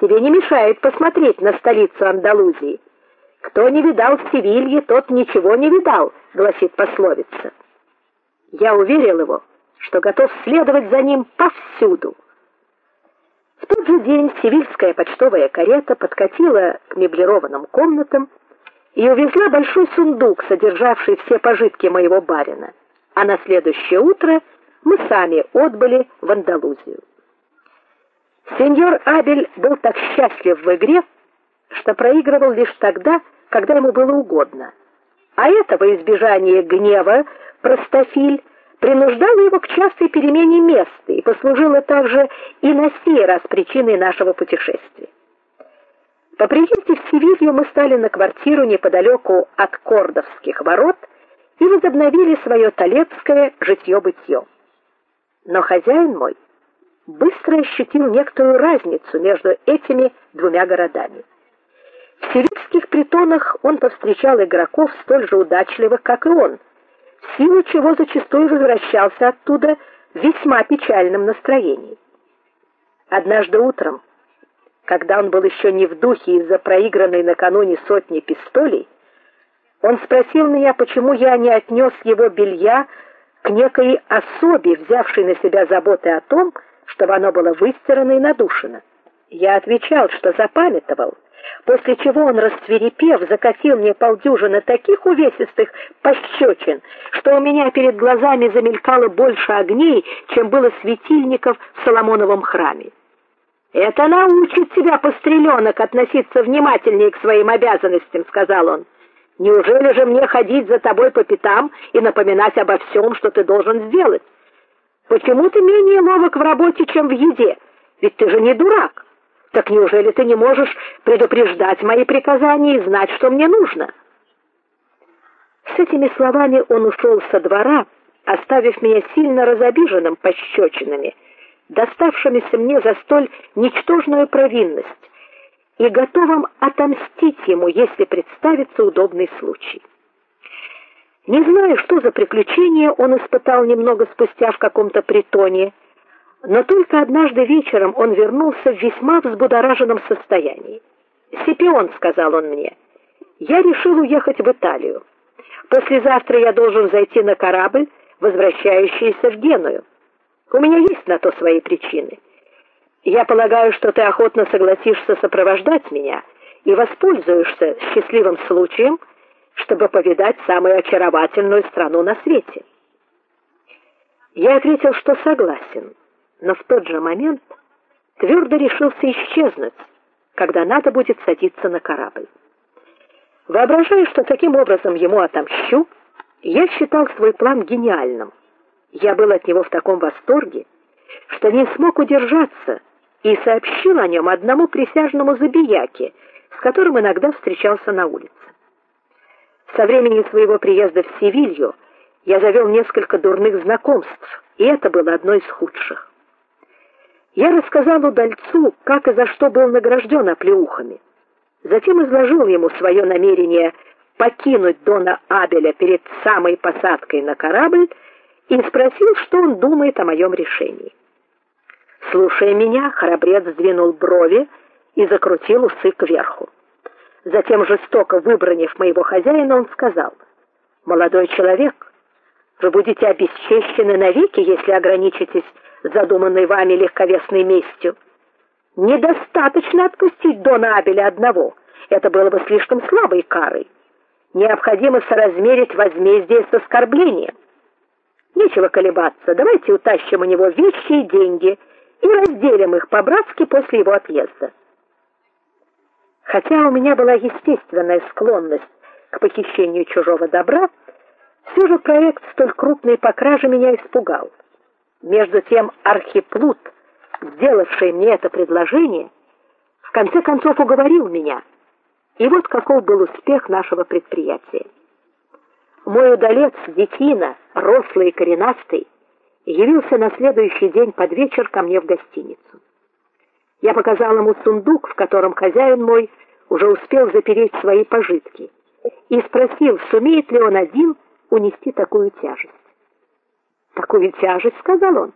Тебе не мешает посмотреть на столицу Андалузии. Кто не видал Севильи, тот ничего не видал, гласит пословица. Я уверил его, что готов следовать за ним повсюду. В тот же день севильская почтовая карета подкатила к меблированным комнатам и увезла большой сундук, содержавший все пожитки моего барина. А на следующее утро мы сами отбыли в Андалузию. Сеньор Абель был так счастлив в игре, что проигрывал лишь тогда, когда ему было угодно. А это во избежание гнева простофиль принуждало его к частой перемене места и послужило также и на сей раз причиной нашего путешествия. По приезде в Севилью мы стали на квартиру неподалеку от Кордовских ворот и возобновили свое талецкое житье-бытье. Но хозяин мой быстро ощутил некоторую разницу между этими двумя городами. В сирийских притонах он повстречал игроков столь же удачливых, как и он, в силу чего зачастую возвращался оттуда в весьма печальном настроении. Однажды утром, когда он был еще не в духе из-за проигранной накануне сотни пистолей, он спросил меня, почему я не отнес его белья к некой особе, взявшей на себя заботы о том, чтобы оно было выстирано и надушено. Я отвечал, что запамятовал, после чего он рассверепев закатил мне полдюжины таких увесистых пощечин, что у меня перед глазами замелькало больше огней, чем было светильников в Соломоновом храме. Это научит тебя, постреленок, относиться внимательнее к своим обязанностям, сказал он. Неужели же мне ходить за тобой по пятам и напоминать обо всем, что ты должен сделать? Почему ты менее ловок в работе, чем в еде? Ведь ты же не дурак. Так неужели ты не можешь предупреждать мои приказания и знать, что мне нужно? С этими словами он ушел со двора, оставив меня сильно разобиженным пощечинами, доставшимися мне за столь ничтожную провинность, и готовым отомстить ему, если представится удобный случай. Не знаю, что за приключение он испытал немного спустя в каком-то притоне, но только однажды вечером он вернулся в весьма взбудораженном состоянии. "Сипион", сказал он мне. "Я решил уехать в Италию. Послезавтра я должен зайти на корабль, возвращающийся в Геную. У меня есть на то свои причины. Я полагаю, что ты охотно согласишься сопровождать меня и воспользуешься счастливым случаем, чтобы повидать самую очаровательную страну на свете. Я ответил, что согласен, но в тот же момент твердо решился исчезнуть, когда надо будет садиться на корабль. Воображая, что таким образом ему отомщу, я считал свой план гениальным. Я был от него в таком восторге, что не смог удержаться и сообщил о нем одному присяжному забияке, с которым иногда встречался на улице. Со времени своего приезда в Севилью я завел несколько дурных знакомств, и это было одно из худших. Я рассказал удальцу, как и за что был награжден оплеухами. Затем изложил ему свое намерение покинуть Дона Абеля перед самой посадкой на корабль и спросил, что он думает о моем решении. Слушая меня, храбрец сдвинул брови и закрутил усы кверху. Затем жестоко выбранив моего хозяина, он сказал: "Молодой человек, вы будете обесчещены навеки, если ограничитесь задуманной вами легковесной местью. Недостаточно отпустить Дона Абеля одного. Это было бы слишком слабой карой. Необходимо соразмерить возмездие с оскорблением. Нечего колебаться. Давайте утащим у него вещи и деньги и разделим их по-братски после его отъезда. Хотя у меня была естественная склонность к похищению чужого добра, все же проект столь крупной по краже меня испугал. Между тем архиплут, сделавший мне это предложение, в конце концов уговорил меня. И вот каков был успех нашего предприятия. Мой удалец Детина, рослый и коренастый, явился на следующий день под вечер ко мне в гостиницу. Я показал ему сундук, в котором хозяин мой уже успел запереть свои пожитки, и спросил, сумеет ли он один унести такую тяжесть. Такую тяжесть, сказал он.